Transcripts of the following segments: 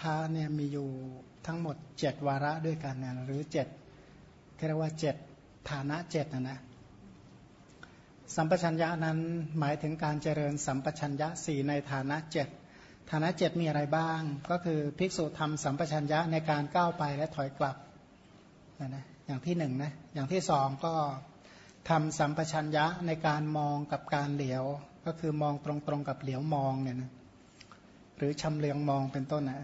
พระเนี่ยมีอยู่ทั้งหมดเจ็ดวาระด้วยกันนะหรือเจ็ดเรียกว่าเจ็ดฐานะเจ็ดนะนะสัมปชัญญะนั้นหมายถึงการเจริญสัมปชัญญะสี่ในฐานะเจ็ดฐานะเจ็ดมีอะไรบ้าง ก็คือภิกษุทำสัมปชัญญะในการก้าวไปและถอยกลับนะนะอย่างที่หนึ่งนะอย่างที่สองก็ทำสัมปชัญญะในการมองกับการเหลียว ก็คือมองตรงๆกับเหลียวมองเนี่ยนะหรือชำเลืองมองเป็นต้นนะ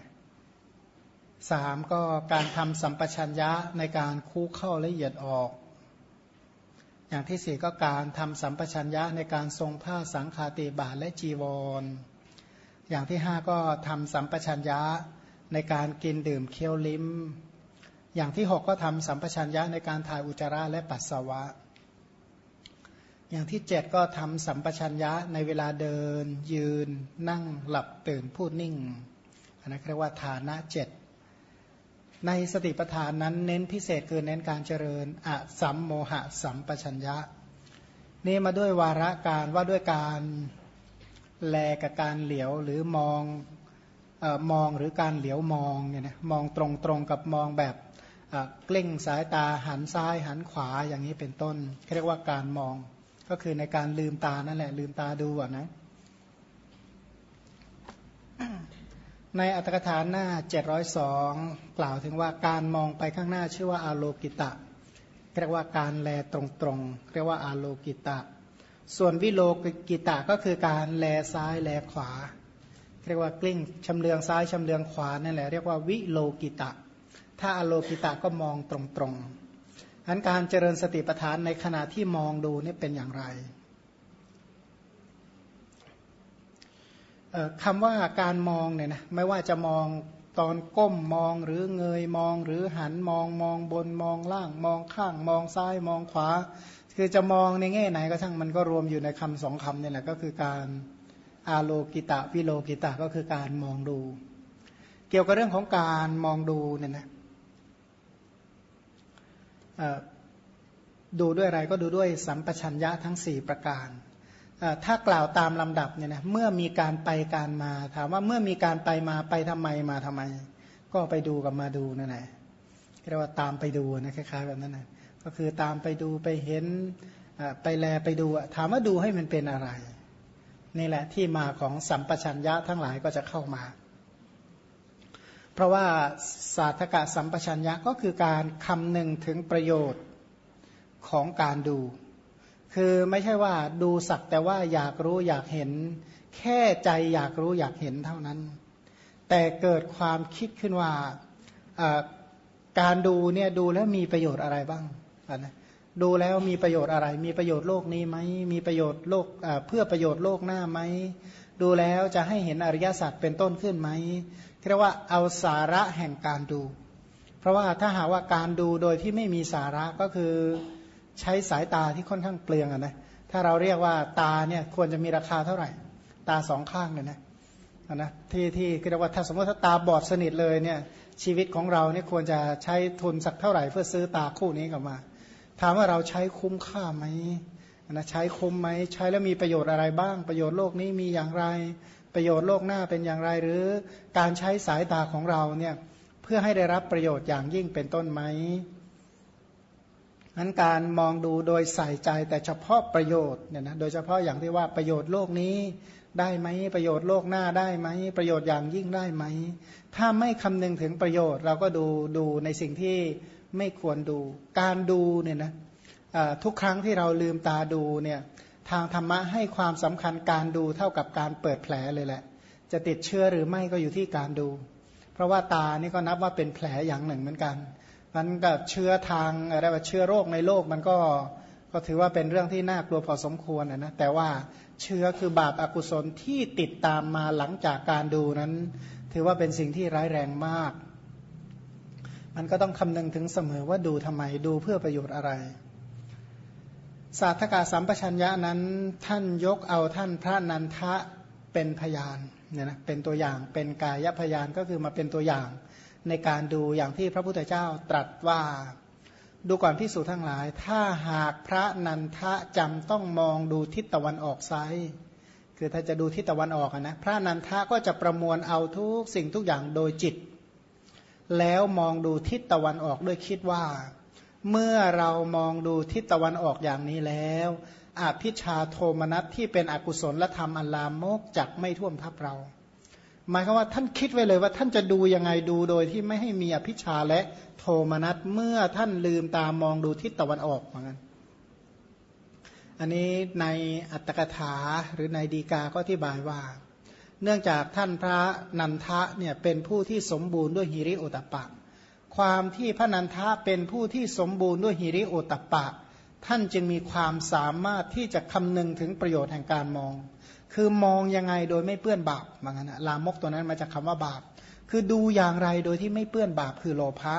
สามก็การทำสัมปชัญญะในการคู่เข้าละเอียดออก อย่างที่สี่ก็การทำสัมปชัญญะในการทรงผ้าสังคาติบาทและจีวร อย่างที่ห้าก็ทำสัมปชัญญะในการกินดื่มเคี้ยวลิ้ม อย่างที่หกก็ทำสัมปชัญญะในการถ่ายอุจจาระและปัสสาวะ อย่างที่เจ็ดก็ทำสัมปชัญญะในเวลาเดิน ยืน นั่งหลับตื่นพูดนิ่งอันนั้นเรียกว่าฐานะเจ็ด ในสติปัฏฐานนั้นเน้นพิเศษคือเน้นการเจริญอะสัมโมหะสัมปชัญญะ นี่มาด้วยวาระการว่าด้วยการแลกับการเหลียวหรือมองอมองหรือการเหลียวมองเนี่ยนะมองตรงตรงกับมองแบบเกล้งสายตาหันซ้ายหันขวาอย่างนี้เป็นต้นเรียกว่าการมองก็คือในการลืมตานั่นแหละลืมตาดูอะนะ ในอัตถกถาหน้า 702 กล่าวถึงว่าการมองไปข้างหน้าชื่อว่าอาโลกิตะ เรียกว่าการแลตรงๆ เรียกว่าอาโลกิตะ ส่วนวิโลกิตะก็คือการแลซ้ายแลขวา เรียกว่ากลิ้งชำเลืองซ้ายชำเลืองขวานั่นแหละเรียกว่าวิโลกิตะ ถ้าอโลกิตะก็มองตรงๆอันการเจริญสติปัฏฐานในขณะที่มองดูนี่เป็นอย่างไร คำว่าการมองเนี่ยนะไม่ว่าจะมองตอนก้มมองหรือเงยมองหรือหันมองมองบนมองล่างมองข้างมองซ้ายมองขวา คือจะมองในแง่ไหนก็ช่างมันก็รวมอยู่ในคำสองคำนี่แหละก็คือการอาโลกิตะวิโลกิตะก็คือการมองดู เกี่ยวกับเรื่องของการมองดูเนี่ยนะดูด้วยอะไรก็ดูด้วยสัมปชัญญะทั้ง 4 ประการ ถ้ากล่าวตามลำดับเนี่ยนะเมื่อมีการไปการมา ถามว่าเมื่อมีการไปมาไปทำไมมาทำไม ก็ไปดูกับมาดูนั่นแหละเรียกว่าตามไปดูนะคล้ายๆแบบนั้นนะก็คือตามไปดูไปเห็นไปแลไปดูถามว่าดูให้มันเป็นอะไร นี่แหละที่มาของสัมปชัญญะทั้งหลายก็จะเข้ามา เพราะว่าศาสตกะสัมปชัญญะก็คือการคำหนึ่งถึงประโยชน์ของการดู คือไม่ใช่ว่าดูสักแต่ว่าอยากรู้อยากเห็น แค่ใจอยากรู้อยากเห็นเท่านั้น แต่เกิดความคิดขึ้นว่าการดูเนี่ยดูแล้วมีประโยชน์อะไรบ้างนะดูแล้วมีประโยชน์อะไร มีประโยชน์โลกนี้ไหมมีประโยชน์โลกเพื่อประโยชน์โลกหน้าไหมดูแล้วจะให้เห็นอริยสัจเป็นต้นขึ้นไหมเรียกว่าเอาสาระแห่งการดู เพราะว่าถ้าหากว่าการดูโดยที่ไม่มีสาระก็คือ ใช้สายตาที่ค่อนข้างเปลืองอนะถ้าเราเรียกว่าตาเนี่ยควรจะมีราคาเท่าไหร่ ตาสองข้างเนี่ยนะนะที่ที่เรียกว่าถ้าสมมติถ้าตาบอดสนิทเลยเนี่ยชีวิตของเราเนี่ยควรจะใช้ทุนสักเท่าไหร่ เพื่อซื้อตาคู่นี้กลับมาถามว่าเราใช้คุ้มค่าไหมนะใช้คุ้มไหมใช้แล้วมีประโยชน์อะไรบ้าง ประโยชน์โลกนี้มีอย่างไร ประโยชน์โลกหน้าเป็นอย่างไร หรือการใช้สายตาของเราเนี่ยเพื่อให้ได้รับประโยชน์อย่างยิ่งเป็นต้นไหม นั้นการมองดูโดยใส่ใจแต่เฉพาะประโยชน์เนี่ยนะโดยเฉพาะอย่างที่ว่าประโยชน์โลกนี้ได้ไหมประโยชน์โลกหน้าได้ไหมประโยชน์อย่างยิ่งได้ไหม ถ้าไม่คำนึงถึงประโยชน์ เราก็ดูดูในสิ่งที่ไม่ควรดู การดูเนี่ยนะทุกครั้งที่เราลืมตาดูเนี่ยทางธรรมะให้ความสำคัญการดูเท่ากับการเปิดแผลเลยแหละ จะติดเชื้อหรือไม่ก็อยู่ที่การดู เพราะว่าตานี่ก็นับว่าเป็นแผลอย่างหนึ่งเหมือนกัน มันก็เชื้อทางอะไรว่าเชื้อโรคในโลกมันก็ก็ถือว่าเป็นเรื่องที่น่ากลัวพอสมควรนะแต่ว่าเชื้อคือบาปอากุศลที่ติดตามมาหลังจากการดูนั้น ถือว่าเป็นสิ่งที่ร้ายแรงมาก มันก็ต้องคำนึงถึงเสมอว่าดูทำไมดูเพื่อประโยชน์อะไรศาสตกาสัมปชัญญะนั้นท่านยกเอาท่านพระนันทะเป็นพยานเนี่ยนะเป็นตัวอย่างเป็นกายพยานก็คือมาเป็นตัวอย่าง ในการดูอย่างที่พระพุทธเจ้าตรัสว่าดูก่อนพิสูจทั้งหลาย ถ้าหากพระนันทะจำต้องมองดูทิศตะวันออกไซคือถ้าจะดูทิศตะวันออกนะพระนันทะก็จะประมวลเอาทุกสิ่งทุกอย่างโดยจิต แล้วมองดูทิศตะวันออกด้วยคิดว่า เมื่อเรามองดูทิศตะวันออกอย่างนี้แล้วอภิชาโทมนัสที่เป็นอกุศลและธรรมอันลามกจักไม่ท่วมทับเรา หมายความว่าท่านคิดไว้เลยว่าท่านจะดูยังไงดูโดยที่ไม่ให้มีอภิชาและโทมนัสเมื่อท่านลืมตามองดูทิศตะวันออกเหมือนกันอันนี้ในอัตถกถาหรือในดีกาก็อธิบายว่า เนื่องจากท่านพระนันทะเนี่ยเป็นผู้ที่สมบูรณ์ด้วยหิริโอตปะ ความที่พระนันทะเป็นผู้ที่สมบูรณ์ด้วยหิริโอตปะ ท่านจึงมีความสามารถที่จะคำนึงถึงประโยชน์แห่งการมอง คือมองยังไงโดยไม่เปื้อนบาปเหมือนกันนะลามกตัวนั้นมาจากคาว่าบาป คือดูอย่างไรโดยที่ไม่เปื้อนบาปคือโลภะ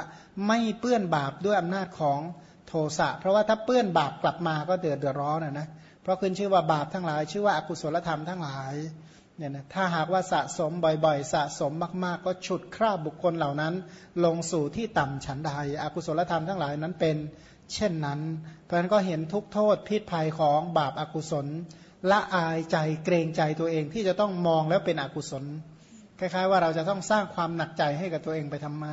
ไม่เปื้อนบาปด้วยอำนาจของโทสะเพราะว่าถ้าเปื้อนบาปกลับมาก็เดือดร้อนนะนะเพราะขึ้นชื่อว่าบาปทั้งหลาย ชื่อว่าอากุศลธรรมทั้งหลายเนี่ยนะถ้าหากว่าสะสมบ่อยๆ สะสมมากๆ ก็ฉุดคร่าบุคคลเหล่านั้น ลงสู่ที่ต่ำฉันใดอกุศลธรรมทั้งหลายนั้นเป็น เช่นนั้น เพราะฉะนั้นก็เห็นทุกโทษพิษภัยของบาปอากุศล ละอายใจเกรงใจตัวเองที่จะต้องมองแล้วเป็นอกุศล คล้าย ๆ ว่าเราจะต้องสร้างความหนักใจให้กับตัวเองไปทำไม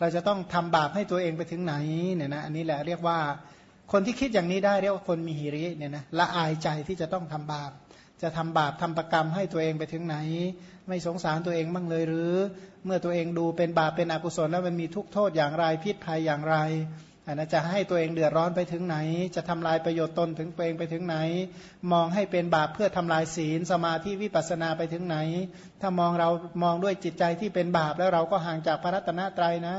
เราจะต้องทำบาปให้ตัวเองไปถึงไหนเนี่ยนะอันนี้แหละเรียกว่าคนที่คิดอย่างนี้ได้เรียกว่าคนมีหิริเนี่ยนะละอายใจที่จะต้องทำบาป จะทำบาปทำประกรรมให้ตัวเองไปถึงไหน ไม่สงสารตัวเองบ้างเลยหรือ เมื่อตัวเองดูเป็นบาปเป็นอกุศลแล้วมันมีทุกโทษอย่างไรพิษภัยอย่างไร อันนั้นจะให้ตัวเองเดือดร้อนไปถึงไหน จะทำลายประโยชน์ตนถึงตัวเองไปถึงไหน มองให้เป็นบาปเพื่อทำลายศีลสมาธิวิปัสนาไปถึงไหน ถ้ามองเรามองด้วยจิตใจที่เป็นบาปแล้วเราก็ห่างจากพระรัตนตรัยนะ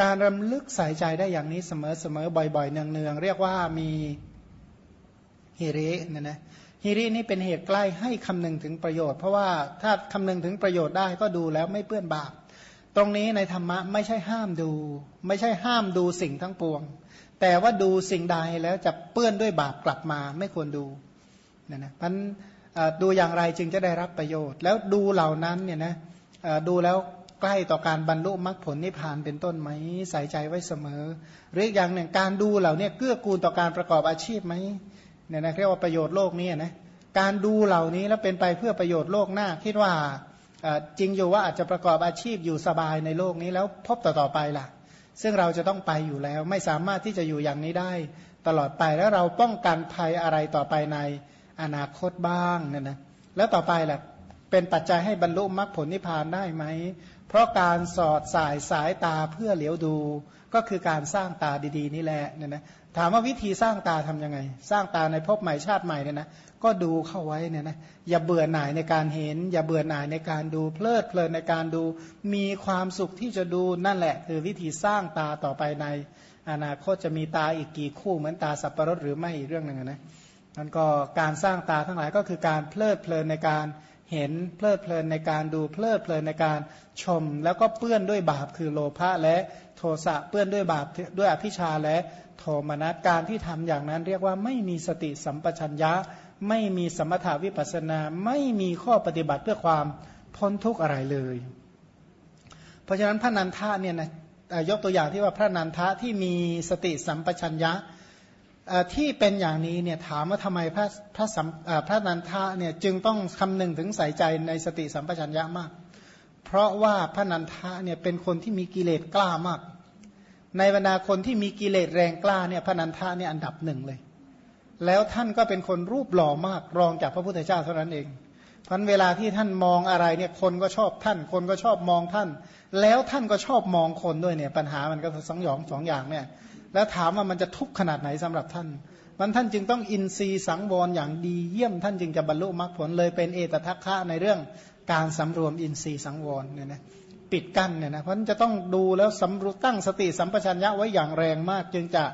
การรำลึกใส่ใจได้อย่างนี้เสมอๆบ่อยๆเนืองๆเรียกว่ามีฮิริเนี่ยนะฮิรินี่เป็นเหตุใกล้ให้คำนึงถึงประโยชน์ เพราะว่าถ้าคำนึงถึงประโยชน์ได้ก็ดูแล้วไม่เปื้อนบาป ตรงนี้ในธรรมะไม่ใช่ห้ามดู ไม่ใช่ห้ามดูสิ่งทั้งปวง แต่ว่าดูสิ่งใดแล้วจะเปื้อนด้วยบาปกลับมาไม่ควรดูนะนะพันดูอย่างไรจึงจะได้รับประโยชน์ แล้วดูเหล่านั้นเนี่ยนะดูแล้วใกล้ต่อการบรรลุมรรคผลนิพพานเป็นต้นไหมใส่ใจไว้เสมอ หรืออย่างหนึ่งการดูเหล่านี้เกื้อกูลต่อการประกอบอาชีพไหมเนี่ยนะเรียกว่าประโยชน์โลกนี้นะการดูเหล่านี้แล้วเป็นไปเพื่อประโยชน์โลกหน้าคิดว่า จริงอยู่ว่าอาจจะประกอบอาชีพอยู่สบายในโลกนี้แล้วพบต่อๆไปล่ะ ซึ่งเราจะต้องไปอยู่แล้ว ไม่สามารถที่จะอยู่อย่างนี้ได้ ตลอดไปแล้วเราป้องกันภัยอะไรต่อไปในอนาคตบ้างเนี่ยนะแล้วต่อไปล่ะ เป็นปัจจัยให้บรรลุมรรคผลนิพพานได้ไหม เพราะการสอดสายสายตาเพื่อเหลียวดู ก็คือการสร้างตาดีๆ นี่แหละเนี่ยนะถามว่าวิธีสร้างตาทํำยังไง สร้างตาในภพใหม่ชาติใหม่เนี่ยนะก็ดูเข้าไว้เนี่ยนะอย่าเบื่อหน่ายในการเห็น อย่าเบื่อหน่ายในการดูเพลิดเพลินในการดู มีความสุขที่จะดูนั่นแหละ คือวิธีสร้างตาต่อไปใน อนาคตจะมีตาอีกกี่คู่เหมือนตาสับปะรดหรือไม่อีกเรื่องหนึ่งนะนั่นก็การสร้างตาทั้งหลายก็คือการเพลิดเพลินในการเห็นเพลิดเพลินในการดูเพลิดเพลินในการชม แล้วก็เปื้อนด้วยบาปคือโลภะและโทสะเปื้อนด้วยบาปด้วยอภิชาและโทมนัสการที่ทำอย่างนั้น เรียกว่าไม่มีสติสัมปชัญญะ ไม่มีสมถาวิปัสนา ไม่มีข้อปฏิบัติเพื่อความพ้นทุกข์อะไรเลย เพราะฉะนั้นพระนันทะเนี่ยนะยกตัวอย่างที่ว่าพระนันทะที่มีสติสัมปชัญญะ ที่เป็นอย่างนี้เนี่ยถามว่าทำไมพระพระสัมพระนันทะเนี่ยจึงต้องคำนึงถึงใส่ใจในสติสัมปชัญญะมาก เพราะว่าพระนันทะเนี่ยเป็นคนที่มีกิเลสกล้ามาก ในบรรดาคนที่มีกิเลสแรงกล้าเนี่ยพระนันทะเนี่ยอันดับหนึ่งเลย แล้วท่านก็เป็นคนรูปหล่อมากรองจากพระพุทธเจ้าเท่านั้นเองพันเวลาที่ท่านมองอะไรเนี่ยคนก็ชอบท่าน คนก็ชอบมองท่าน แล้วท่านก็ชอบมองคนด้วยเนี่ยปัญหามันก็สองยองสองอย่างเนี่ย แล้วถามว่ามันจะทุกข์ขนาดไหนสำหรับท่านมันท่านจึงต้องอินทรีย์สังวรอย่างดีเยี่ยมท่านจึงจะบรรลุมรรคผลเลยเป็นเอตทัคคะในเรื่องการสำรวมอินทรีย์สังวรเนี่ยนะปิดกั้นเนี่ยนะเพราะจะต้องดูแล้วสำรวตั้งสติสัมปชัญญะไว้อย่างแรงมาก จึงจะ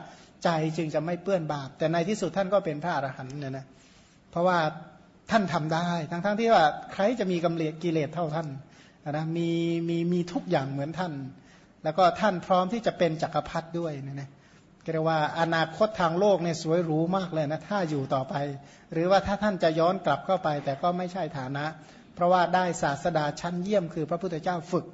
ใจจึงจะไม่เปื้อนบาป แต่ในที่สุดท่านก็เป็นพระอรหันต์เนี่ยนะเพราะว่าท่านทำได้ ทั้งๆทที่ว่าใครจะมีกำเนิดกิเลสเท่าท่านนะมีมีมีทุกอย่างเหมือนท่าน แล้วก็ท่านพร้อมที่จะเป็นจักรพรรดิด้วยเนะนะ เรียกว่าอนาคตทางโลกเนี่ยสวยหรูมากเลยนะถ้าอยู่ต่อไป หรือว่าถ้าท่านจะย้อนกลับเข้าไป แต่ก็ไม่ใช่ฐานะ เพราะว่าได้ศาสดาชั้นเยี่ยมคือพระพุทธเจ้าฝึก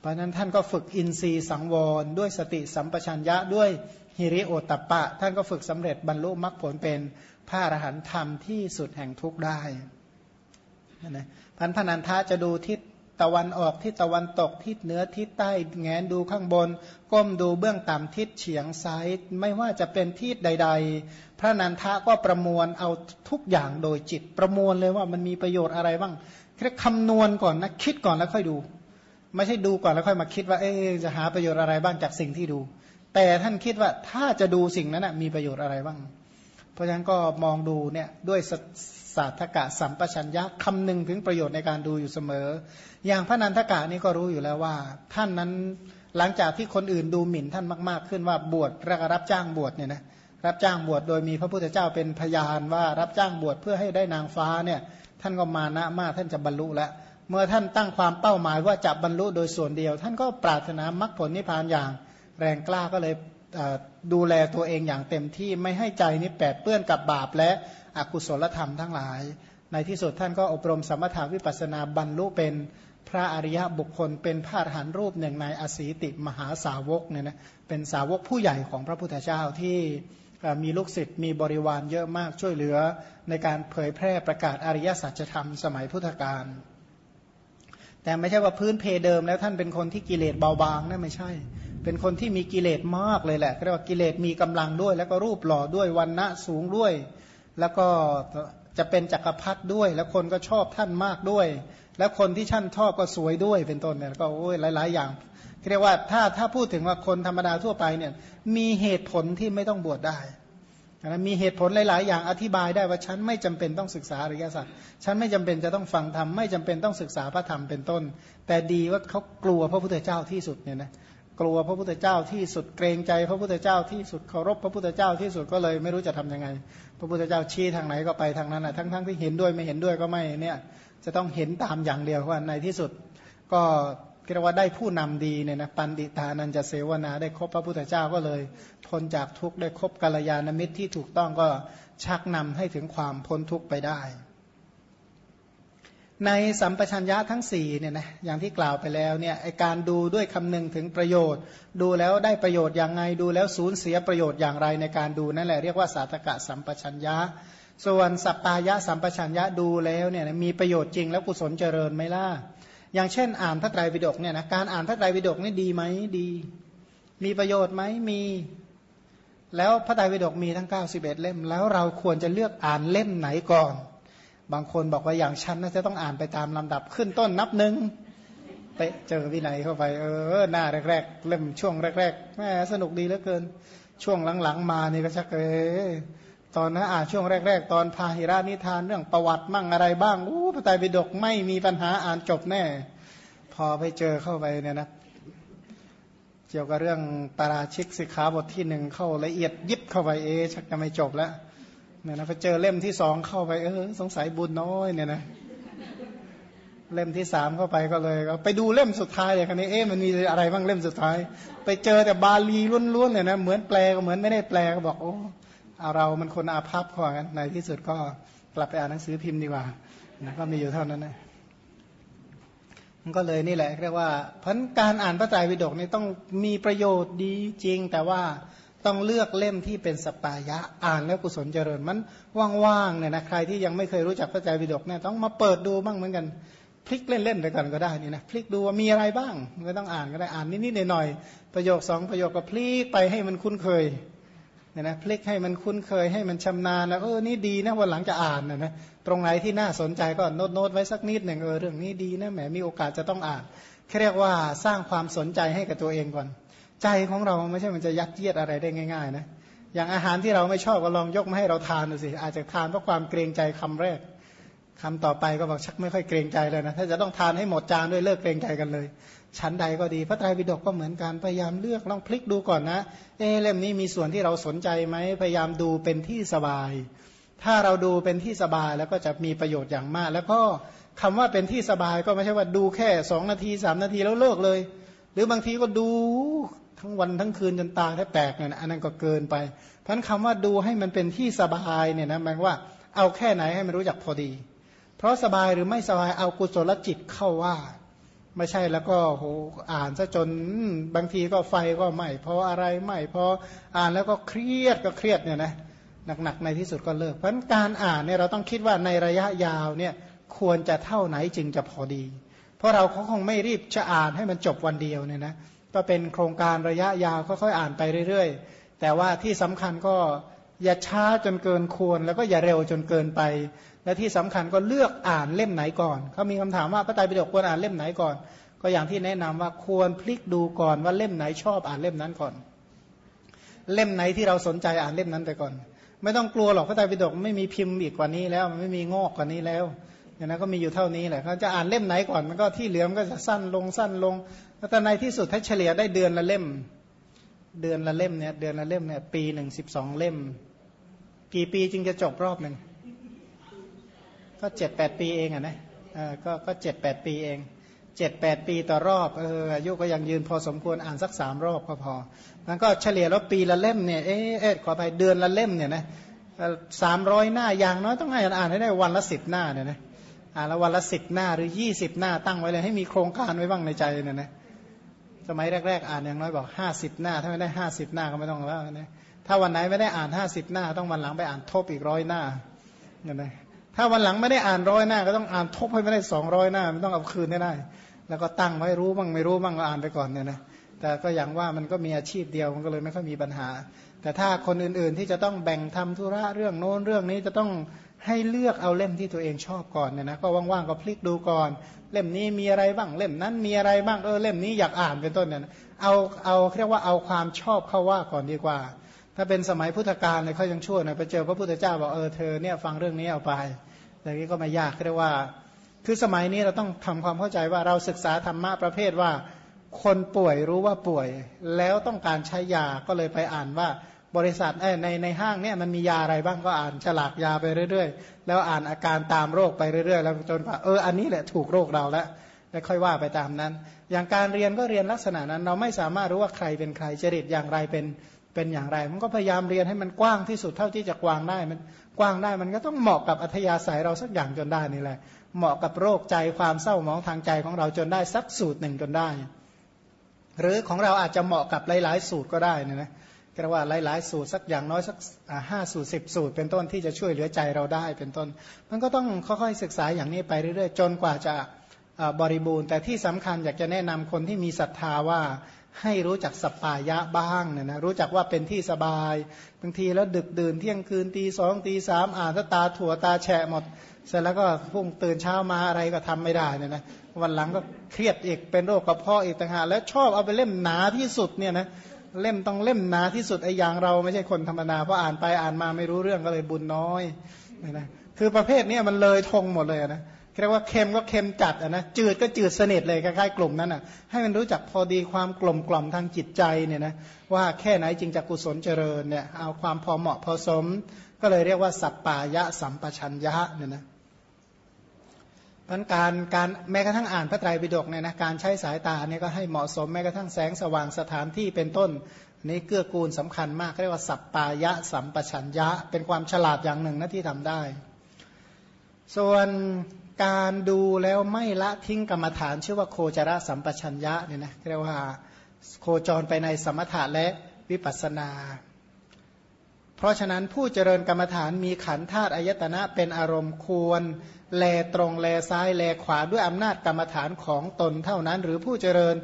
เพราะนั้นท่านก็ฝึกอินทรีย์สังวร ด้วยสติสัมปชัญญะด้วยฮิริโอตปะ ท่านก็ฝึกสำเร็จบรรลุมรรคผลเป็นพระอรหันต์ธรรมที่สุดแห่งทุกได้นะพันพนันทะจะดูทิศ ตะวันออกทิศตะวันตกทิศเหนือทิศใต้แงนดูข้างบน ก้มดูเบื้องต่ำทิศเฉียงซ้าย ไม่ว่าจะเป็นทิศใด ๆ พระนันทะก็ประมวลเอาทุกอย่างโดยจิต ประมวลเลยว่ามันมีประโยชน์อะไรบ้างแค่คำนวณก่อนนะคิดก่อนแล้วค่อยดู ไม่ใช่ดูก่อนแล้วค่อยมาคิดว่าเอ๊จะหาประโยชน์อะไรบ้างจากสิ่งที่ดู แต่ท่านคิดว่าถ้าจะดูสิ่งนั้นนะมีประโยชน์อะไรบ้าง เพราะฉะนั้นก็มองดูเนี่ยด้วย ศาสตกะสัมปชัญญะคำนึงถึงประโยชน์ในการดูอยู่เสมอ อย่างพระนันทกะนี่ก็รู้อยู่แล้วว่า ท่านนั้นหลังจากที่คนอื่นดูหมิ่นท่านมาก ๆ ขึ้นว่าบวชรับจ้างบวชเนี่ยนะรับจ้างบวชโดยมีพระพุทธเจ้าเป็นพยานว่ารับจ้างบวชเพื่อให้ได้นางฟ้าเนี่ยท่านก็มานะมากท่านจะบรรลุแล้ว เมื่อท่านตั้งความเป้าหมายว่าจะบรรลุโดยส่วนเดียว ท่านก็ปรารถนามรรคผลนิพพานอย่างแรงกล้าก็เลย ดูแลตัวเองอย่างเต็มที่ไม่ให้ใจนี้แปดเปื้อนกับบาปและอกุศลธรรมทั้งหลาย ในที่สุดท่านก็อบรมสมถาวิปัสนาบรรลุเป็นพระอริยบุคคล เป็นพระหันรูปหนึ่งในอสีติมหาสาวกเนี่ยนะเป็นสาวกผู้ใหญ่ของพระพุทธเจ้าที่มีลูกศิษย์มีบริวารเยอะมากช่วยเหลือในการเผยแพร่ประกาศอริยสัจธรรมสมัยพุทธกาลแต่ไม่ใช่ว่าพื้นเพเดิมแล้วท่านเป็นคนที่กิเลสเบาบางนะไม่ใช่ เป็นคนที่มีกิเลสมากเลยแหละเรียกว่ากิเลสมีกำลังด้วย แล้วก็รูปหล่อด้วยวันณะสูงด้วย แล้วก็จะเป็นจักรพรรดิด้วย แล้วคนก็ชอบท่านมากด้วย แล้วคนที่ท่านชอบก็สวยด้วยเป็นต้นเนี่ยก็โอ้ยหลาย ๆ อย่างเรียกว่าถ้าถ้าพูดถึงว่าคนธรรมดาทั่วไปเนี่ยมีเหตุผลที่ไม่ต้องบวชได้นะมีเหตุผลหลาย ๆ อย่างอธิบายได้ว่าฉันไม่จำเป็นต้องศึกษาอริยสัจฉันไม่จำเป็นจะต้องฟังธรรมไม่จำเป็นต้องศึกษาพระธรรมเป็นต้น แต่ดีว่าเขากลัวพระพุทธเจ้าที่สุดเนี่ยนะ กลัวพระพุทธเจ้าที่สุดเกรงใจ พระพุทธเจ้าที่สุดเคารพพระพุทธเจ้าที่สุดก็เลย ไม่รู้จะทํำยังไง พระพุทธเจ้าชี้ทางไหนก็ไปทางนั้นนะทั้งๆทที่เห็นด้วยไม่เห็นด้วยก็ไม่เนี่ยจะต้องเห็นตามอย่างเดียวว่าในที่สุด ก็เรียกว่าได้ผู้นำดีเนี่ยนะปันติตานันจะเสวนาได้คบพระพุทธเจ้าก็เลยพ้นจากทุกข์ได้คบกัลยาณมิตรที่ถูกต้องก็ชักนำให้ถึงความพ้นทุกข์ไปได้ ในสัมปชัญญะทั้ง4เนี่ยนะอย่างที่กล่าวไปแล้วเนี่ยการดูด้วยคำนึงถึงประโยชน์ ดูแล้วได้ประโยชน์อย่างไง ดูแล้วสูญเสียประโยชน์อย่างไรในการดูนั่นแหละเรียกว่าสาตกะสัมปชัญญะ ส่วนสัปปายะสัมปชัญญะดูแล้วเนี่ยมีประโยชน์จริงแล้วกุศลเจริญไหมล่ะอย่างเช่น อ่านพระไตรปิฎกเนี่ยนะการอ่านพระไตรปิฎกนี่ดีไหมดี มีประโยชน์ไหมมี แล้วพระไตรปิฎกมีทั้ง 91 เล่ม แล้วเราควรจะเลือกอ่านเล่มไหนก่อน บางคนบอกว่าอย่างฉันน่าจะต้องอ่านไปตามลำดับขึ้นต้นนับหนึ่งเตะเจอวินัยเข้าไป เออหน้าแรกๆเริ่มช่วงแรกๆแม่สนุกดีเหลือเกิน ช่วงหลังๆมานี่ก็ชักเออตอนนั้นอ่านช่วงแรก ๆ ตอนพาหิรานิทานเรื่องประวัติมั่งอะไรบ้างอู้พระไตรปิฎกไม่มีปัญหาอ่านจบแน่ พอไปเจอเข้าไปเนี่ยนะเกี่ยวกับเรื่องปาราชิกสิกขาบทที่หนึ่งเข้าละเอียดยิบเข้าไปเอชักจะไม่จบแล้ว เนี่ยนะพอเจอเล่มที่สองเข้าไปเออสงสัยบุญน้อยเนี่ยนะเล่มที่สามเข้าไปก็เลยก็ไปดูเล่มสุดท้ายเลยคันนี้เอ๊ะมันมีอะไรบ้างเล่มสุดท้าย ไปเจอแต่บาลีล้วนๆเลยนะเหมือนแปลก็เหมือนไม่ได้แปลก็บอกโอ้เอาเรามันคนอาภัพขอกันในที่สุดก็กลับไปอ่านหนังสือพิมพ์ดีกว่านะก็มีอยู่เท่านั้นนะมันก็เลยนี่แหละเรียกว่าพันการอ่านพระไตรปิฎกนี่ต้องมีประโยชน์ดีจริง แต่ว่า ต้องเลือกเล่มที่เป็นสปายะอ่านแล้วกุศลเจริญมันว่างๆเนี่ยนะใครที่ยังไม่เคยรู้จักพระไตรปิฎกเนี่ยต้องมาเปิดดูบ้างเหมือนกัน พลิกเล่นๆไปก่อนก็ได้นี่นะพลิกดูว่ามีอะไรบ้างไม่ต้องอ่านก็ได้อ่านนิดๆหน่อยๆประโยคสองประโยคก็พลิกไปให้มันคุ้นเคยเนี่ยนะพลิกให้มันคุ้นเคยให้มันชำนาญแล้วเออนี่ดีนะวันหลังจะอ่านนะนะตรงไหนที่น่าสนใจก็โน้ตโน้ตไว้สักนิดหนึ่งเออเรื่องนี้ดีนะแหมมีโอกาสจะต้องอ่านแค่เรียกว่าสร้างความสนใจให้กับตัวเองก่อน ใจของเราไม่ใช่มันจะยัดเยียดอะไรได้ง่ายๆนะอย่างอาหารที่เราไม่ชอบก็ลองยกมาให้เราทานดูสิอาจจะทานเพราะความเกรงใจคำแรกคำต่อไปก็บอกชักไม่ค่อยเกรงใจเลยนะถ้าจะต้องทานให้หมดจานด้วยเลิกเกรงใจกันเลยชั้นใดก็ดี พระไตรปิฎกก็เหมือนกันพยายามเลือกลองพลิกดูก่อนนะเอเล่มนี้มีส่วนที่เราสนใจไหมพยายามดูเป็นที่สบาย ถ้าเราดูเป็นที่สบายแล้วก็จะมีประโยชน์อย่างมาก แล้วก็คำว่าเป็นที่สบายก็ไม่ใช่ว่าดูแค่สองนาทีสามนาทีแล้วเลิกเลย หรือบางทีก็ดู ทั้งวันทั้งคืนจนตาแทบแตกเนี่ยอันนั้นก็เกินไปพันคำว่าดูให้มันเป็นที่สบายเนี่ยนะหมายว่าเอาแค่ไหนให้มันรู้จักพอดี เพราะสบายหรือไม่สบายเอากุศลจิตเข้าว่า ไม่ใช่แล้วก็โหอ่านซะจนบางทีก็ไฟก็ไหม้เพราะอะไรไหม้เพราะอ่านแล้วก็เครียดก็เครียดเนี่ยนะหนักๆในที่สุดก็เลิก เพราะการอ่านเนี่ยเราต้องคิดว่าในระยะยาวเนี่ยควรจะเท่าไหนจึงจะพอดี เพราะเราเขาคงไม่รีบจะอ่านให้มันจบวันเดียวเนี่ยนะ ก็เป็นโครงการระยะยาวค่อยๆอ่านไปเรื่อยๆ แต่ว่าที่สำคัญก็อย่าช้าจนเกินควร แล้วก็อย่าเร็วจนเกินไป และที่สำคัญก็เลือกอ่านเล่มไหนก่อนเขามีคำถามว่าพระไตรปิฎกควรอ่านเล่มไหนก่อน ก็อย่างที่แนะนำว่าควรพลิกดูก่อนว่าเล่มไหนชอบอ่านเล่มนั้นก่อน เล่มไหนที่เราสนใจอ่านเล่มนั้นไปก่อน ไม่ต้องกลัวหรอกพระไตรปิฎกไม่มีพิมพ์อีกกว่านี้แล้วมันไม่มีงอกกว่านี้แล้ว อย่างนั้นก็มีอยู่เท่านี้แหละเขาจะอ่านเล่มไหนก่อนมันก็ที่เหลือมันก็จะสั้นลงสั้นลงแต่ในที่สุดถ้าเฉลี่ยได้เดือนละเล่ม เดือนละเล่มเนี่ยเดือนละเล่มเนี่ยปีหนึ่งสิบสองเล่ม กี่ปีจึงจะจบรอบหนึ่งก็เจ็ดแปดปีเองอะนะเออก็ก็เจ็ดแปดปีเองเจ็ดแปดปีต่อรอบเอออายุก็ยังยืนพอสมควรอ่านสักสามรอบก็พอมันก็เฉลี่ยแล้วปีละเล่มเนี่ยเออเออขอไปเดือนละเล่มเนี่ยนะสามร้อยหน้าอย่างน้อยต้องให้อ่านให้ได้วันละสิบหน้าเนี่ยนะ อ่านละวันละสิบหน้าหรือยี่สิบหน้าตั้งไว้เลยให้มีโครงการไว้บ้างในใจเนี่ยนะสมัยแรก ๆ อ่านอย่างน้อยบอกห้าสิบหน้า ถ้าไม่ได้ห้าสิบหน้าก็ไม่ต้องแล้วนะถ้าวันไหนไม่ได้อ่านห้าสิบหน้า ต้องวันหลังไปอ่านทบอีกร้อยหน้าเนี่ยนะถ้าวันหลังไม่ได้อ่านร้อยหน้า ก็ต้องอ่านทบให้ไม่ได้สองร้อยหน้าไมันต้องเอาคืนได้ได้ แล้วก็ตั้งไว้รู้บ้างไม่รู้บ้างก็อ่านไปก่อนเนี่ยนะแต่ก็อย่างว่ามันก็มีอาชีพเดียวมันก็เลยไม่ค่อยมีปัญหา แต่ถ้าคนอื่นๆที่จะต้องแบ่งทำธุระเรื่องโน้นเรื่องนี้จะต้อง ให้เลือกเอาเล่มที่ตัวเองชอบก่อนเนี่ยนะก็ว่างๆก็พลิกดูก่อน เล่มนี้มีอะไรบ้างเล่มนั้นมีอะไรบ้างเออเล่มนี้อยากอ่านเป็นต้นเนี่ยเอาเอาเรียกว่าเอาความชอบเข้าว่าก่อนดีกว่า ถ้าเป็นสมัยพุทธกาลเนี่ยเขายังชั่วน่ยไปเจอพระพุทธเจ้าบอกเออเธอเนี่ยฟังเรื่องนี้เอาไปแต่นี้ก็ไม่ยากเรียกว่า คือสมัยนี้เราต้องทำความเข้าใจว่าเราศึกษาธรรมะประเภทว่า คนป่วยรู้ว่าป่วย แล้วต้องการใช้ยาก็เลยไปอ่านว่า บริษัทในในห้างเนี่ยมันมียาอะไรบ้างก็อ่านฉลากยาไปเรื่อย ๆ แล้วอ่านอาการตามโรคไปเรื่อย ๆ แล้วจนว่าเอออันนี้แหละถูกโรคเราแล้วแล้วค่อยว่าไปตามนั้น อย่างการเรียนก็เรียนลักษณะนั้น เราไม่สามารถรู้ว่าใครเป็นใครจริตอย่างไรเป็นเป็นอย่างไร มันก็พยายามเรียนให้มันกว้างที่สุดเท่าที่จะกว้างได้มันกว้างได้มันก็ต้องเหมาะกับอัธยาศัยเราสักอย่างจนได้นี่แหละ เหมาะกับโรคใจความเศร้าหมองทางใจของเราจนได้สักสูตรหนึ่งจนได้ หรือของเราอาจจะเหมาะกับหลาย ๆ สูตรก็ได้นะนะ ก็ว่าหลายๆ สูตรสักอย่างน้อยสักห้าสูตรสิบสูตร เป็นต้นที่จะช่วยเหลือใจเราได้เป็นต้น มันก็ต้องค่อยๆศึกษาอย่างนี้ไปเรื่อยๆ จนกว่าจะบริบูรณ์ แต่ที่สำคัญอยากจะแนะนำคนที่มีศรัทธาว่าให้รู้จักสปายะบ้างเนี่ยนะรู้จักว่าเป็นที่สบาย บางทีแล้วดึกดื่นเที่ยงคืนตีสองตีสามอ่านตาถั่วตาแฉะหมด เสร็จแล้วก็พุ่งตื่นเช้ามาอะไรก็ทำไม่ได้เนี่ยนะวันหลังก็เครียดอีกเป็นโรคกระเพาะอีกต่างหากแล้วชอบเอาไปเล่มหนาที่สุดเนี่ยนะ เล่มต้องเล่มหนาที่สุดไอ้อย่างเราไม่ใช่คนธรรมดาเพราะอ่านไปอ่านมาไม่รู้เรื่องก็เลยบุญน้อยนะคือประเภทนี้มันเลยทงหมดเลยนะเรียกว่าเค็มก็เค็มจัดนะจืดก็จืดสนิทเลยคล้ายๆกลุ่มนั้นอะให้มันรู้จักพอดีความกลมกล่อมทางจิตใจเนี่ยนะว่าแค่ไหนจึงจะกุศลเจริญเนี่ยเอาความพอเหมาะพอสม ก็เลยเรียกว่าสัปปายะสัมปชัญญะเนี่ยนะ พันการการแม้กระทั่งอ่านพระไตรปิฎกเนี่ยนะการใช้สายตาเนี่ยก็ให้เหมาะสมแม้กระทั่งแสงสว่างสถานที่เป็นต้นนี่เกื้อกูลสำคัญมากเรียกว่าสัปปายะสัมปชัญญะ เป็นความฉลาดอย่างหนึ่งนะที่ทำได้ ส่วนการดูแล้วไม่ละทิ้งกรรมฐานชื่อว่าโคจรสัมปชัญญะเนี่ยนะเรียกว่าโคจรไปในสมถะและวิปัสสนา เพราะฉะนั้นผู้เจริญกรรมฐานมีขันธาตุอายตนะเป็นอารมณ์ควร แลตรงแลซ้ายแลขวาด้วยอำนาจกรรมฐานของตนเท่านั้น หรือผู้เจริญ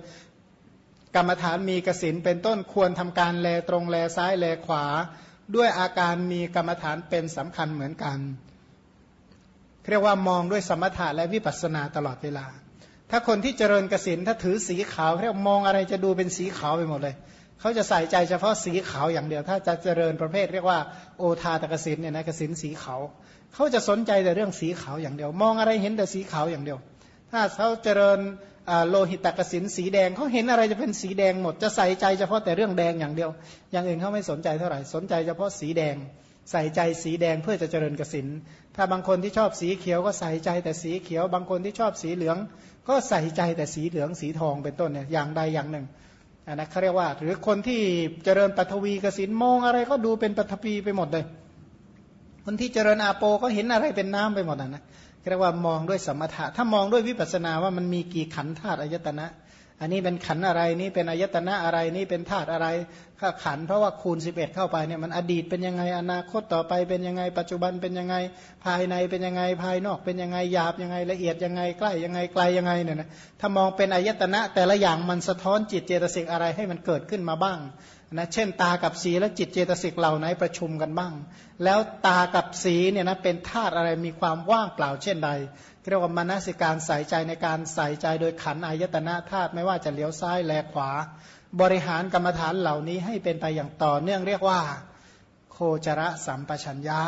กรรมฐานมีกสินเป็นต้นควรทำการแลตรงแลซ้ายแลขวา ด้วยอาการมีกรรมฐานเป็นสำคัญเหมือนกัน เรียกว่ามองด้วยสมถะและวิปัสสนาตลอดเวลา ถ้าคนที่เจริญกสินถ้าถือสีขาวเรียกมองอะไรจะดูเป็นสีขาวไปหมดเลย เขาจะใส่ใจเฉพาะสีขาวอย่างเดียว ถ้าจะเจริญประเภทเรียกว่าโอทาตกสินเนี่ยนะกสินสีขาว เขาจะสนใจแต่เรื่องสีขาวอย่างเดียว มองอะไรเห็นแต่สีขาวอย่างเดียว ถ้าเขาเจริญโลหิตตกสินสีแดงเขาเห็นอะไรจะเป็นสีแดงหมดจะใส่ใจเฉพาะแต่เรื่องแดงอย่างเดียว อย่างอื่นเขาไม่สนใจเท่าไหร่สนใจเฉพาะสีแดง ใส่ใจสีแดงเพื่อจะเจริญกสินถ้าบางคนที่ชอบสีเขียวก็ใส่ใจแต่สีเขียว บางคนที่ชอบสีเหลือง ก็ใส่ใจแต่สีเหลืองสีทองเป็นต้นเนี่ยอย่างใดอย่างหนึ่งอันนะเขาเรียกว่า หรือคนที่เจริญปัทวีกสินมองอะไรก็ดูเป็นปัทวีไปหมดเลย คนที่เจริญอาโปก็เห็นอะไรเป็นน้ำไปหมดนะเรียกว่ามองด้วยสมถะถ้ามองด้วยวิปัสนาว่ามันมีกี่ขันธาตุอายตนะ อันนี้เป็นขันอะไรนี่เป็นอายตนะอะไรนี่เป็นธาตุอะไรก็ขันเพราะว่าคูณ 11 เข้าไปเนี่ยมันอดีตเป็นยังไงอนาคตต่อไปเป็นยังไง ปัจจุบันเป็นยังไงภายในเป็นยังไงภายนอกเป็นยังไงหยาบยังไงละเอียดยังไงใกล้ยังไงไกลยังไงเนี่ยนะถ้ามองเป็นอายตนะแต่ละอย่างมันสะท้อนจิตเจตสิกอะไรให้มันเกิดขึ้นมาบ้าง นะเช่นตากับสีและจิตเจตสิกเหล่าไหนประชุมกันบ้าง แล้วตากับสีเนี่ยนะเป็นธาตุอะไรมีความว่างเปล่าเช่นใดเรียกว่ามนสิการใส่ใจในการใส่ใจโดยขันอายตนะธาตุไม่ว่าจะเลี้ยวซ้ายแลขวา บริหารกรรมฐานเหล่านี้ให้เป็นไปอย่างต่อเนื่องเรียกว่าโคจรสัมปชัญญะ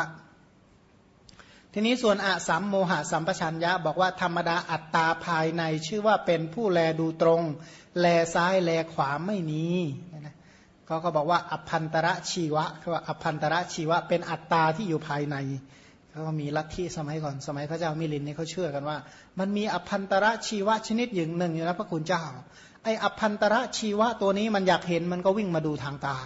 ทีนี้ส่วนอะสัมโมหะสัมปชัญญะ บอกว่าธรรมดาอัตตาภายในชื่อว่าเป็นผู้แลดูตรง แลซ้ายแลขวาไม่มีน เขาก็บอกว่าอภันตระชีวะคือว่าอภันตระชีวะ เป็นอัตตาที่อยู่ภายในเขาก็มีลัทธิสมัยก่อนสมัยพระเจ้ามิลินนี่เขาเชื่อกันว่า มันมีอภันตระชีวะชนิดหนึ่งหนึ่งอยู่นะพระคุณเจ้าไออภันตระชีวะตัวนี้มันอยากเห็นมันก็วิ่งมาดูทางตา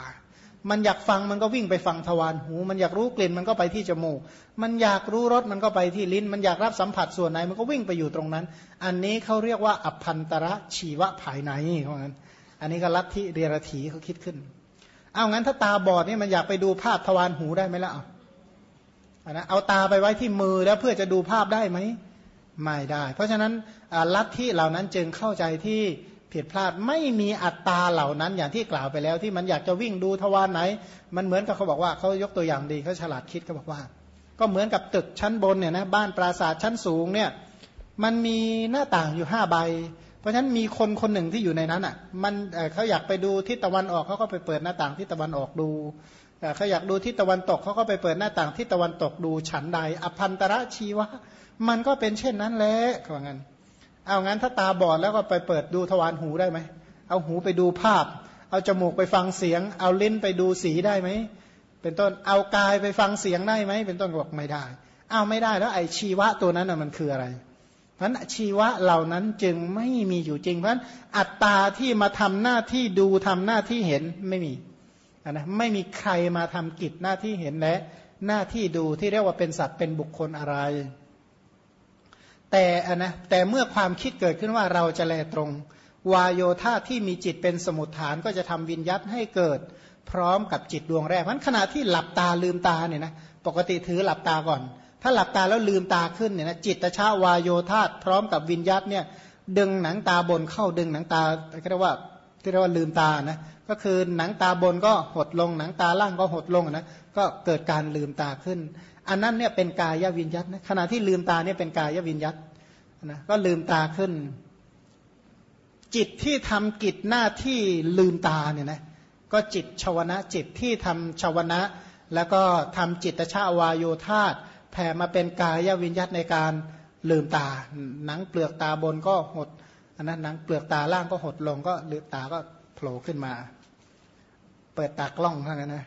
มันอยากฟังมันก็วิ่งไปฟังทวารหู มันอยากรู้กลิ่นมันก็ไปที่จมูก มันอยากรู้รสมันก็ไปที่ลิ้น มันอยากรับสัมผัสส่วนไหนมันก็วิ่งไปอยู่ตรงนั้น อันนี้เขาเรียกว่าอภันตระชีวะภายในเขางั้น อันนี้ก็ลัทธิเรียรถีเขาคิดขึ้น เอางั้นถ้าตาบอดนี่มันอยากไปดูภาพทวารหูได้ไหมล่ะเอานะเอาตาไปไว้ที่มือแล้วเพื่อจะดูภาพได้ไหมไม่ได้ เพราะฉะนั้นลัทธิเหล่านั้นจึงเข้าใจที่ผิดพลาดไม่มีอัตตาเหล่านั้นอย่างที่กล่าวไปแล้ว ที่มันอยากจะวิ่งดูทวารไหน มันเหมือนกับเขาบอกว่าเขายกตัวอย่างดีเขาฉลาดคิดเขาบอกว่า ก็เหมือนกับตึกชั้นบนเนี่ยนะบ้านปราสาทชั้นสูงเนี่ยมันมีหน้าต่างอยู่ห้าใบ เพราะฉะนั้นมีคนคนหนึ่งที่อยู่ในนั้นอะ มันเขาอยากไปดูทิศตะวันออกเขาก็ไปเปิดหน้าต่างทิศตะวันออกดูเขาอยากดูทิศตะวันตกเขาก็ไปเปิดหน้าต่างทิศตะวันตกดูฉันใด อภันตระชีวะ มันก็เป็นเช่นนั้นแหละเขาว่างั้น เอางั้นถ้าตาบอดแล้วก็ไปเปิดดูทวารหูได้ไหมเอาหูไปดูภาพ เอาจมูกไปฟังเสียง เอาลิ้นไปดูสีได้ไหมเป็นต้นเอากายไปฟังเสียงได้ไหมเป็นต้นบอกไม่ได้ เอาไม่ได้แล้วไอชีวะตัวนั้นมันคืออะไร พราะชีวะเหล่านั้นจึงไม่มีอยู่จริง เพราะอัตตาที่มาทำหน้าที่ดูทำหน้าที่เห็นไม่มีนะไม่มีใครมาทำกิจหน้าที่เห็นและหน้าที่ดูที่เรียกว่าเป็นสัตว์เป็นบุคคลอะไร แต่นะแต่เมื่อความคิดเกิดขึ้นว่าเราจะแลตรง วายโยธาที่มีจิตเป็นสมุทฐานก็จะทำวิญยัตให้เกิด พร้อมกับจิตดวงแรกเพราะขณะที่หลับตาลืมตาเนี่ยนะปกติถือหลับตาก่อน ถ้าหลับตาแล้วลืมตาขึ้นเนี่ยนะจิตตชาวายโยธาพร้อมกับวิญญาตเนี่ยดึงหนังตาบนเข้าดึงหนังตาเรียกว่าที่เรียกว่าลืมตานะก็คือหนังตาบนก็หดลงหนังตาล่างก็หดลงนะก็เกิดการลืมตาขึ้น อันนั้นเนี่ยเป็นกายวิญญาตนะขณะที่ลืมตาเนี่ยเป็นกายวิญญาตนะก็ลืมตาขึ้น จิตที่ทำกิจหน้าที่ลืมตาเนี่ยนะก็จิตชวนะจิตที่ทำชวนะ แล้วก็ทำจิตตชาวายโยธา แผ่มาเป็นกายวิญญาตในการลืมตา หนังเปลือกตาบนก็หดอันนั้นหนังเปลือกตาล่างก็หดลงก็ลืมตาก็โผล่ขึ้นมา เปิดตากล้องเท่านั้นนะ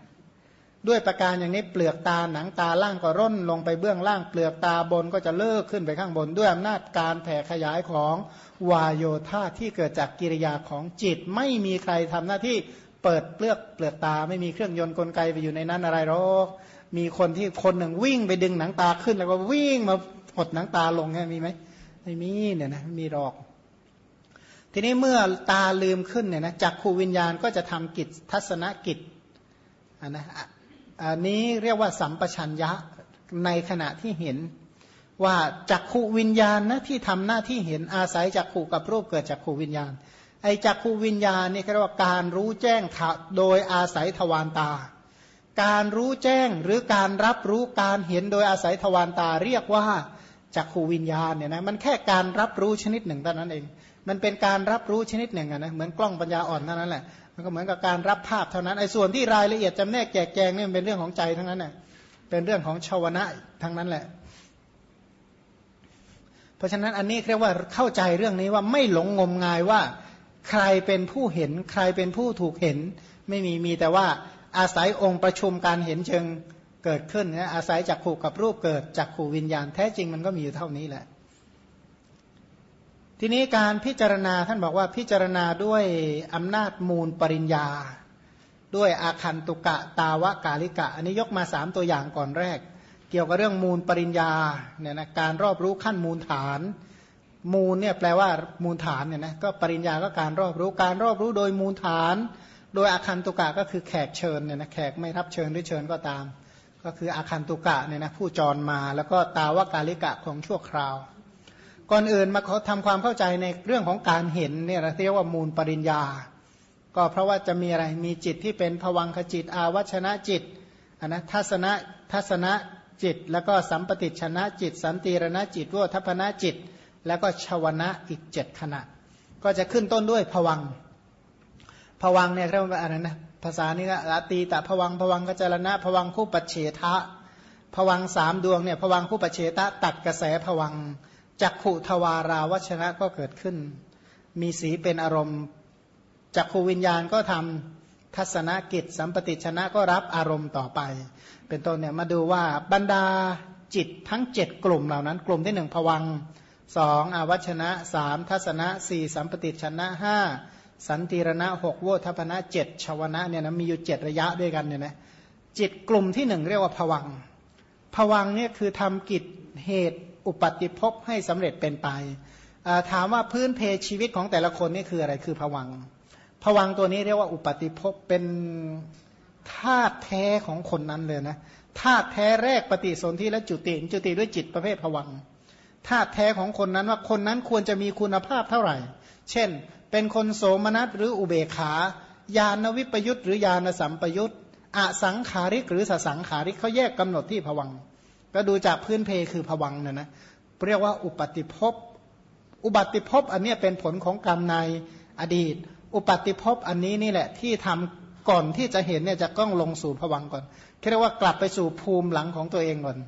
ด้วยประการอย่างนี้เปลือกตาหนังตาล่างก็ร่นลงไปเบื้องล่างเปลือกตาบนก็จะเลิกขึ้นไปข้างบน ด้วยอำนาจการแผ่ขยายของวายโยธาที่เกิดจากกิริยาของจิต ไม่มีใครทำหน้าที่ เปิดเปลือกเปลือกตาไม่มีเครื่องยนต์กลไกไปอยู่ในนั้นอะไรหรอกมีคนที่คนหนึ่งวิ่งไปดึงหนังตาขึ้นแล้วก็วิ่งมาหดหนังตาลงเนี่ยมีไหมไม่มีเนี่ยนะมีหรอก ทีนี้เมื่อตาลืมขึ้นเนี่ยนะจักขูวิญญาณก็จะทำกิจทัศนกิจอันนะอันนี้เรียกว่าสัมปชัญญะในขณะที่เห็นว่าจักขูวิญญาณนะที่ทำหน้าที่เห็นอาศัยจักขูกับรูปเกิดจักขูวิญญาณ ไอจักขูวิญญาณนี่เรียกว่าการรู้แจ้งโดยอาศัยทวารตา การรู้แจ้งหรือการรับรู้การเห็นโดยอาศัยทวารตา เรียกว่าจักขูวิญญาณเนี่ยนะมันแค่การรับรู้ชนิดหนึ่งเท่านั้นเอง มันเป็นการรับรู้ชนิดหนึ่งนะเหมือนกล้องปัญญาอ่อนเท่านั้นแหละมันก็เหมือนกับการรับภาพเท่านั้นไอ้ส่วนที่รายละเอียดจำแนกแจกแจงเนี่ยเป็นเรื่องของใจทั้งนั้นน่ะเป็นเรื่องของชาวนะทั้งนั้นแหละ เพราะฉะนั้นอันนี้เรียกว่าเข้าใจเรื่องนี้ว่าไม่หลงงมงายว่า ใครเป็นผู้เห็น ใครเป็นผู้ถูกเห็น ไม่มีมีแต่ว่าอาศัยองค์ประชุมการเห็นเชิงเกิดขึ้นนะอาศัยจากขู่กับรูปเกิดจากขู่วิญญาณแท้จริงมันก็มีอยู่เท่านี้แหละ ทีนี้การพิจารณาท่านบอกว่าพิจารณาด้วยอำนาจมูลปริญญา ด้วยอาคันตุกะตาวะกาลิกะ อันนี้ยกมาสามตัวอย่างก่อนแรก เกี่ยวกับเรื่องมูลปริญญาเนี่ยนะการรอบรู้ขั้นมูลฐาน มูลเนี่ยแปลว่ามูลฐานเนี่ยนะก็ปริญญาก็การรอบรู้การรอบรู้โดยมูลฐาน โดยอาคันตุกะก็คือแขกเชิญเนี่ยนะแขกไม่รับเชิญหรือเชิญก็ตาม ก็คืออาคันตุกะเนี่ยนะผู้จรมาแล้วก็ตาวกาลิกะของชั่วคราว ก่อนอื่นมาเขาทำความเข้าใจในเรื่องของการเห็นเนี่ยเรียกว่ามูลปริญญา ก็เพราะว่าจะมีอะไรมีจิตที่เป็นผวังขจิต อาวัชนะจิตนนะทัศนะทัศนะจิต แล้วก็สัมปติชนะจิต สันติรณจิตวทัพนะจิต แล้วก็ชวนะอีกเจ็ดขณะ ก็จะขึ้นต้นด้วยผวังผวังเนี่ยเรียกว่าอะไรนะภาษานี้ก็ลตีตะผวังผวังกัจจรณะผวังคู่ปัจเฉทะผวังสามดวงเนี่ยผวังคู่ปัจเฉทะตัดกระแสผวังจักขุทวาราวชนะก็เกิดขึ้น มีสีเป็นอารมณ์จักขูวิญญาณก็ทำทัศนกิจ สัมปติชนะก็รับอารมณ์ต่อไป เป็นต้นเนี่ยมาดูว่าบรรดาจิตทั้งเจ็ดกลุ่มเหล่านั้น กลุ่มที่หนึ่งผวัง สองอาวัชนะสามทัศนะสี่สัมปติชนะห้าสันติรณะหกโวทัพนะเจ็ดชาวนะเนี่ยนะมีอยู่เจ็ดระยะด้วยกันเนี่ยนะจิตกลุ่มที่หนึ่งเรียกว่าผวังผวังเนี่ยคือทำกิจเหตุอุปติภพให้สำเร็จเป็นไป ถามว่าพื้นเพชีวิตของแต่ละคนนี่คืออะไรคือผวังผวังตัวนี้เรียกว่าอุปติภพเป็นธาตุแท้ของคนนั้นเลยนะธาตุแท้แรกปฏิสนธิและจุติจุติด้วยจิตประเภทผวัง ธาตุแท้ของคนนั้นว่าคนนั้นควรจะมีคุณภาพเท่าไหร่ เช่น เป็นคนโสมนัสหรืออุเบขา ญาณวิปยุทธหรือญาณสัมปยุทธอสังขาริกหรือสสังขาริกเขาแยกกำหนดที่ผวัง ก็ดูจากพื้นเพคือผวังเนี่ยนะเรียกว่าอุปติภพ อุบัติภพอันนี้เป็นผลของกรรมในอดีต อุปติภพอันนี้นี่แหละที่ทำก่อนที่จะเห็นเนี่ยจะต้องลงสู่ผวังก่อนเรียกว่ากลับไปสู่ภูมิหลังของตัวเองก่อน